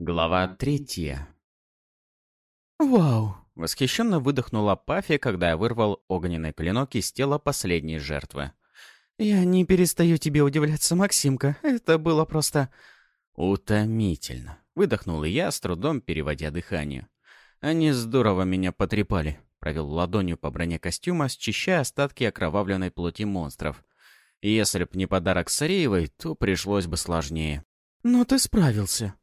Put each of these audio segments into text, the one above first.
Глава третья. «Вау!» — восхищенно выдохнула Пафи, когда я вырвал огненный клинок из тела последней жертвы. «Я не перестаю тебе удивляться, Максимка. Это было просто...» «Утомительно!» — выдохнул я, с трудом переводя дыхание. «Они здорово меня потрепали», — провел ладонью по броне костюма, счищая остатки окровавленной плоти монстров. «Если б не подарок Сареевой, то пришлось бы сложнее». «Но ты справился»,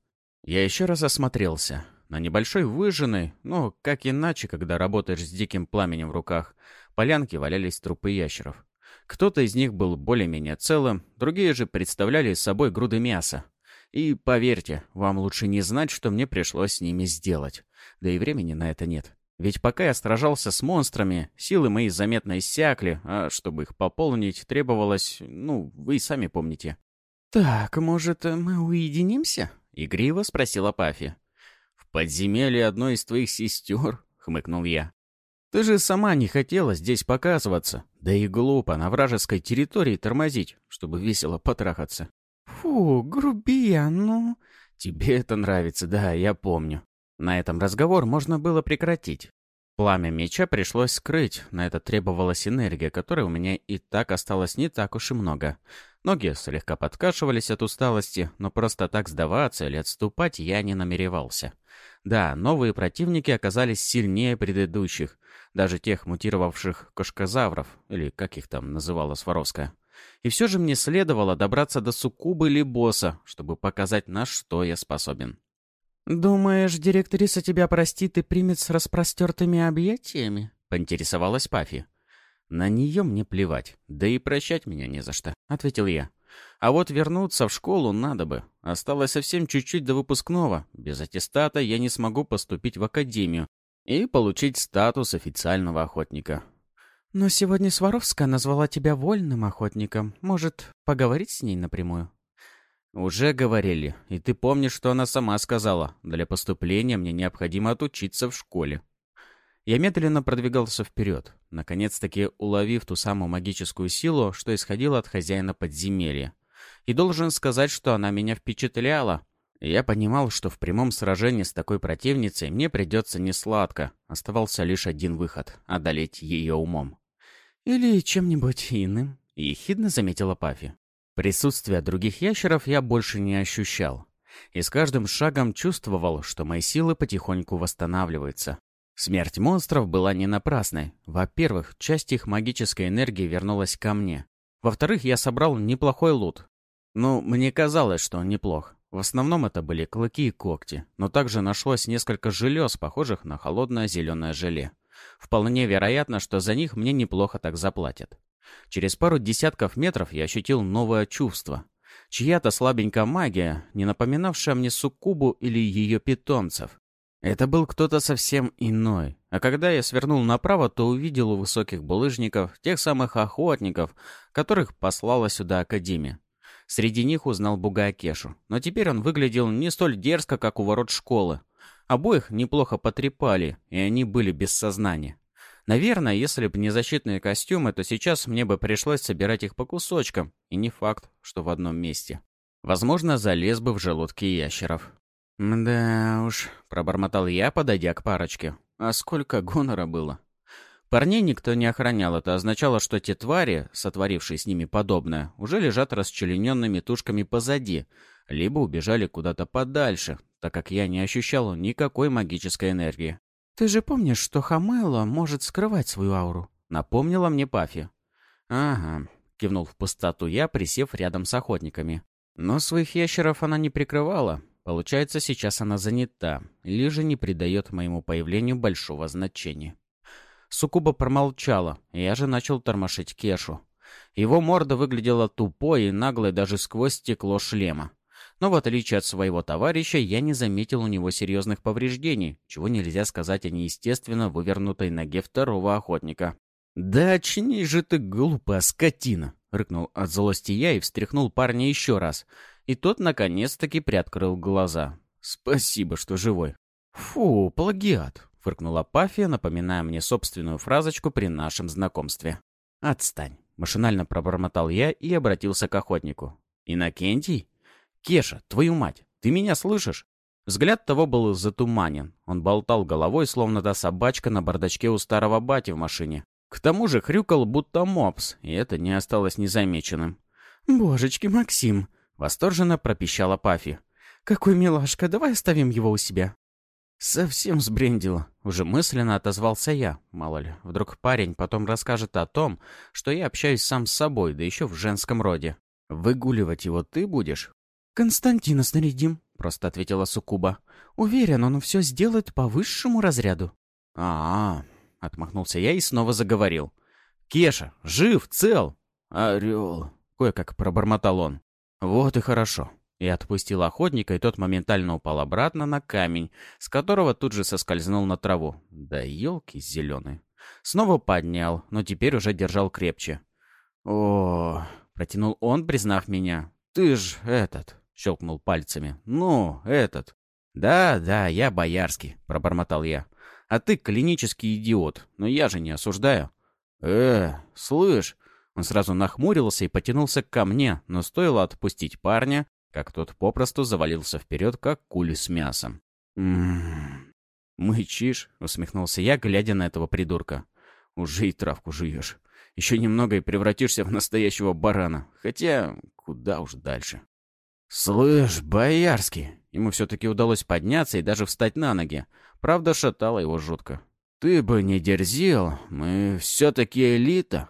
я еще раз осмотрелся. На небольшой выжженной, ну, как иначе, когда работаешь с диким пламенем в руках, полянке валялись трупы ящеров. Кто-то из них был более-менее целым, другие же представляли собой груды мяса. И поверьте, вам лучше не знать, что мне пришлось с ними сделать. Да и времени на это нет. Ведь пока я сражался с монстрами, силы мои заметно иссякли, а чтобы их пополнить, требовалось, ну, вы и сами помните. «Так, может, мы уединимся?» Игриво спросила Пафи. «В подземелье одной из твоих сестер?» — хмыкнул я. «Ты же сама не хотела здесь показываться. Да и глупо на вражеской территории тормозить, чтобы весело потрахаться». «Фу, грубиян, ну...» «Тебе это нравится, да, я помню». На этом разговор можно было прекратить. Пламя меча пришлось скрыть, на это требовалась энергия, которой у меня и так осталось не так уж и много. Ноги слегка подкашивались от усталости, но просто так сдаваться или отступать я не намеревался. Да, новые противники оказались сильнее предыдущих, даже тех мутировавших кошкозавров, или как их там называла Сваровская. И все же мне следовало добраться до суккубы или босса, чтобы показать, на что я способен. «Думаешь, директриса тебя простит и примет с распростертыми объятиями?» — поинтересовалась Пафи. «На нее мне плевать, да и прощать меня не за что», — ответил я. «А вот вернуться в школу надо бы. Осталось совсем чуть-чуть до выпускного. Без аттестата я не смогу поступить в академию и получить статус официального охотника». «Но сегодня Сваровская назвала тебя вольным охотником. Может, поговорить с ней напрямую?» «Уже говорили. И ты помнишь, что она сама сказала. Для поступления мне необходимо отучиться в школе». Я медленно продвигался вперед, наконец-таки уловив ту самую магическую силу, что исходила от хозяина подземелья. И должен сказать, что она меня впечатляла. Я понимал, что в прямом сражении с такой противницей мне придется несладко. Оставался лишь один выход — одолеть ее умом. «Или чем-нибудь иным», — ехидно заметила Пафи. Присутствие других ящеров я больше не ощущал. И с каждым шагом чувствовал, что мои силы потихоньку восстанавливаются. Смерть монстров была не напрасной. Во-первых, часть их магической энергии вернулась ко мне. Во-вторых, я собрал неплохой лут. Ну, мне казалось, что он неплох. В основном это были клыки и когти, но также нашлось несколько желез, похожих на холодное зеленое желе. Вполне вероятно, что за них мне неплохо так заплатят. Через пару десятков метров я ощутил новое чувство. Чья-то слабенькая магия, не напоминавшая мне суккубу или ее питомцев. Это был кто-то совсем иной. А когда я свернул направо, то увидел у высоких булыжников тех самых охотников, которых послала сюда Академия. Среди них узнал Бугая Кешу, но теперь он выглядел не столь дерзко, как у ворот школы. Обоих неплохо потрепали, и они были без сознания. Наверное, если бы не защитные костюмы, то сейчас мне бы пришлось собирать их по кусочкам, и не факт, что в одном месте. Возможно, залез бы в желудки ящеров. «Да уж», — пробормотал я, подойдя к парочке. «А сколько гонора было?» Парней никто не охранял, это означало, что те твари, сотворившие с ними подобное, уже лежат расчлененными тушками позади, либо убежали куда-то подальше, так как я не ощущал никакой магической энергии. «Ты же помнишь, что Хамела может скрывать свою ауру?» — напомнила мне Пафи. «Ага», — кивнул в пустоту я, присев рядом с охотниками. Но своих ящеров она не прикрывала, Получается, сейчас она занята, или же не придает моему появлению большого значения. Сукуба промолчала, и я же начал тормошить Кешу. Его морда выглядела тупой и наглой даже сквозь стекло шлема. Но в отличие от своего товарища, я не заметил у него серьезных повреждений, чего нельзя сказать о неестественно вывернутой ноге второго охотника. «Да очнись же ты, глупая скотина!» — рыкнул от злости я и встряхнул парня еще раз — и тот наконец-таки приоткрыл глаза. «Спасибо, что живой». «Фу, плагиат», — фыркнула Пафия, напоминая мне собственную фразочку при нашем знакомстве. «Отстань», — машинально пробормотал я и обратился к охотнику. «Иннокентий? Кеша, твою мать, ты меня слышишь?» Взгляд того был затуманен. Он болтал головой, словно та собачка на бардачке у старого бати в машине. К тому же хрюкал, будто мопс, и это не осталось незамеченным. «Божечки, Максим!» — восторженно пропищала Пафи. «Какой милашка, давай оставим его у себя». «Совсем сбрендила», — уже мысленно отозвался я. Мало ли, вдруг парень потом расскажет о том, что я общаюсь сам с собой, да еще в женском роде. «Выгуливать его ты будешь?» «Константина снарядим», — просто ответила Сукуба. «Уверен, он все сделает по высшему разряду». «А-а», — отмахнулся я и снова заговорил. «Кеша, жив, цел!» «Орел!» — кое-как пробормотал он. «Вот и хорошо». И отпустил охотника, и тот моментально упал обратно на камень, с которого тут же соскользнул на траву. Да елки зеленые. Снова поднял, но теперь уже держал крепче. «О, Протянул он, признав меня. «Ты ж этот...» — щелкнул пальцами. «Ну, этот...» «Да, да, я боярский», — пробормотал я. «А ты клинический идиот, но я же не осуждаю». «Э, слышь...» Он сразу нахмурился и потянулся ко мне, но стоило отпустить парня, как тот попросту завалился вперед, как кули с мясом. «М-м-м...» «Мычишь?» — усмехнулся я, глядя на этого придурка. «Уже и травку жуешь». Еще немного и превратишься в настоящего барана. Хотя, куда уж дальше. «Слышь, Боярский!» Ему все-таки удалось подняться и даже встать на ноги. Правда, шатало его жутко. «Ты бы не дерзил, мы все-таки элита».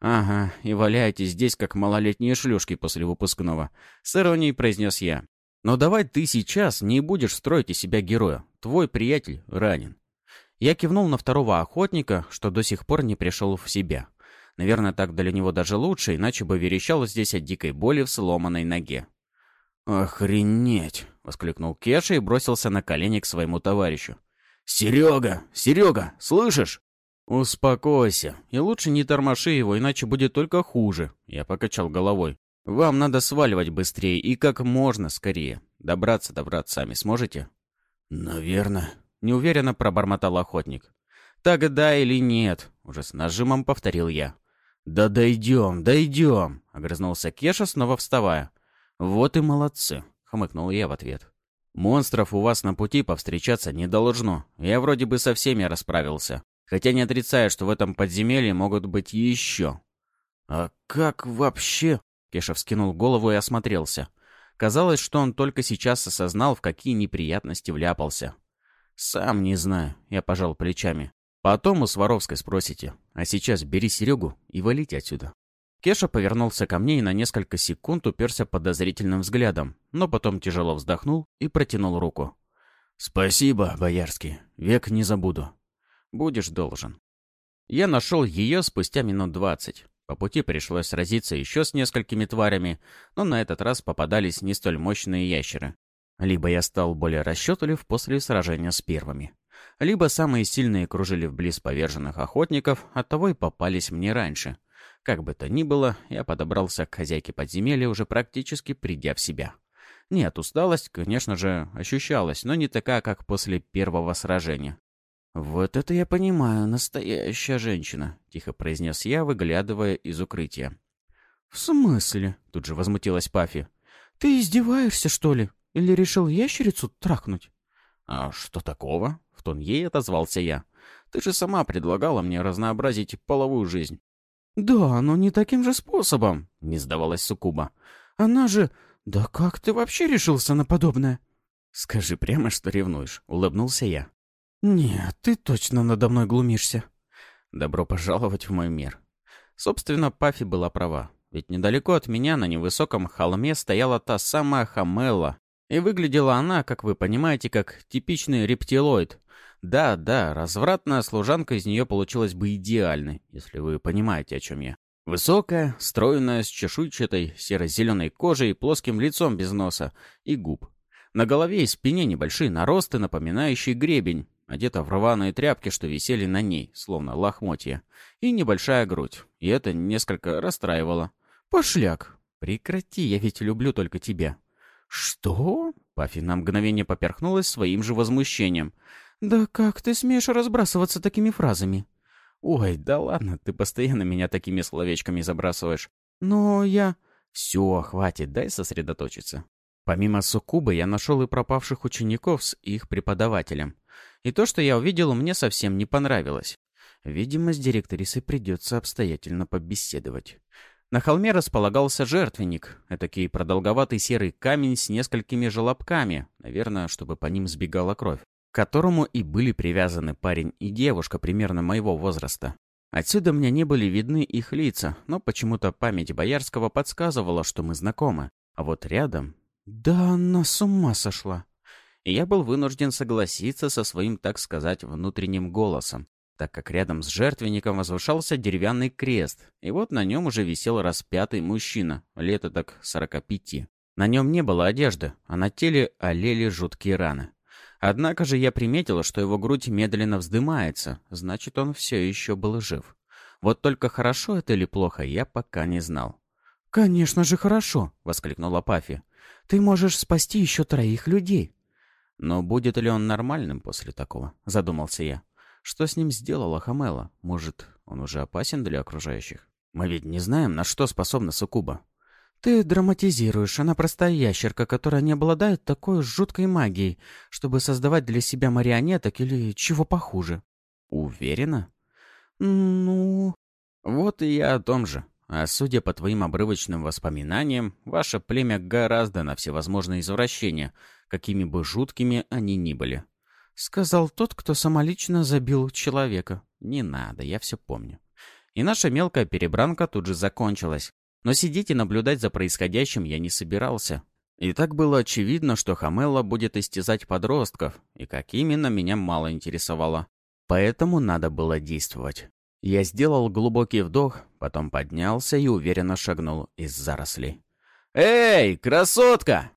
«Ага, и валяетесь здесь, как малолетние шлюшки после выпускного», — с иронией произнес я. «Но давай ты сейчас не будешь строить из себя героя. Твой приятель ранен». Я кивнул на второго охотника, что до сих пор не пришел в себя. Наверное, так для него даже лучше, иначе бы верещал здесь от дикой боли в сломанной ноге. «Охренеть!» — воскликнул Кеша и бросился на колени к своему товарищу. «Серега! Серега! Слышишь?» «Успокойся. И лучше не тормоши его, иначе будет только хуже», — я покачал головой. «Вам надо сваливать быстрее и как можно скорее. Добраться до врат сами сможете?» «Наверное», — неуверенно пробормотал охотник. «Так да или нет?» — уже с нажимом повторил я. «Да дойдем, дойдем!» — огрызнулся Кеша, снова вставая. «Вот и молодцы!» — хмыкнул я в ответ. «Монстров у вас на пути повстречаться не должно. Я вроде бы со всеми расправился. Хотя не отрицаю, что в этом подземелье могут быть еще». «А как вообще?» — Кеша вскинул голову и осмотрелся. Казалось, что он только сейчас осознал, в какие неприятности вляпался. «Сам не знаю», — я пожал плечами. Потом у Сваровской спросите. А сейчас бери Серегу и валите отсюда. Кеша повернулся ко мне и на несколько секунд уперся подозрительным взглядом, но потом тяжело вздохнул и протянул руку. «Спасибо, Боярский. Век не забуду. Будешь должен». Я нашел ее спустя минут двадцать. По пути пришлось сразиться еще с несколькими тварями, но на этот раз попадались не столь мощные ящеры. Либо я стал более расчетлив после сражения с первыми либо самые сильные кружили вблиз поверженных охотников, оттого и попались мне раньше. Как бы то ни было, я подобрался к хозяйке подземелья, уже практически придя в себя. Нет, усталость, конечно же, ощущалась, но не такая, как после первого сражения. «Вот это я понимаю, настоящая женщина», — тихо произнес я, выглядывая из укрытия. «В смысле?» — тут же возмутилась Пафи. «Ты издеваешься, что ли? Или решил ящерицу трахнуть?» «А что такого?» В тон ей отозвался я. «Ты же сама предлагала мне разнообразить половую жизнь». «Да, но не таким же способом», — не сдавалась Сукуба. «Она же... Да как ты вообще решился на подобное?» «Скажи прямо, что ревнуешь», — улыбнулся я. «Нет, ты точно надо мной глумишься». «Добро пожаловать в мой мир». Собственно, Пафи была права. Ведь недалеко от меня на невысоком холме стояла та самая Хамелла. И выглядела она, как вы понимаете, как типичный рептилоид, да, да, развратная служанка из нее получилась бы идеальной, если вы понимаете, о чем я. Высокая, стройная, с чешуйчатой, серо-зеленой кожей, плоским лицом без носа и губ. На голове и спине небольшие наросты, напоминающие гребень, одета в рваные тряпки, что висели на ней, словно лохмотья, и небольшая грудь. И это несколько расстраивало. «Пошляк! Прекрати, я ведь люблю только тебя!» «Что?» Пафи на мгновение поперхнулась своим же возмущением. «Да как ты смеешь разбрасываться такими фразами?» «Ой, да ладно, ты постоянно меня такими словечками забрасываешь. Но я...» «Все, хватит, дай сосредоточиться». Помимо суккубы я нашел и пропавших учеников с их преподавателем. И то, что я увидел, мне совсем не понравилось. Видимо, с директрисой придется обстоятельно побеседовать. На холме располагался жертвенник, этакий продолговатый серый камень с несколькими желобками, наверное, чтобы по ним сбегала кровь, к которому и были привязаны парень и девушка примерно моего возраста. Отсюда мне не были видны их лица, но почему-то память Боярского подсказывала, что мы знакомы. А вот рядом... Да она с ума сошла. И я был вынужден согласиться со своим, так сказать, внутренним голосом, так как рядом с жертвенником возвышался деревянный крест, и вот на нем уже висел распятый мужчина, лет так сорока пяти. На нем не было одежды, а на теле олели жуткие раны. Однако же я приметил, что его грудь медленно вздымается, значит, он все еще был жив. Вот только хорошо это или плохо, я пока не знал. «Конечно же хорошо!» — воскликнула Пафи. «Ты можешь спасти еще троих людей!» «Но будет ли он нормальным после такого?» — задумался я. «Что с ним сделала Хамела? Может, он уже опасен для окружающих? Мы ведь не знаем, на что способна Сукуба. «Ты драматизируешь. Она простая ящерка, которая не обладает такой жуткой магией, чтобы создавать для себя марионеток или чего похуже». «Уверена?» «Ну...» «Вот и я о том же. А судя по твоим обрывочным воспоминаниям, ваше племя гораздо на всевозможные извращения, какими бы жуткими они ни были». Сказал тот, кто самолично забил человека. «Не надо, я все помню». И наша мелкая перебранка тут же закончилась. Но сидеть и наблюдать за происходящим я не собирался. И так было очевидно, что Хамелла будет истязать подростков, и как именно меня мало интересовало. Поэтому надо было действовать. Я сделал глубокий вдох, потом поднялся и уверенно шагнул из зарослей. «Эй, красотка!»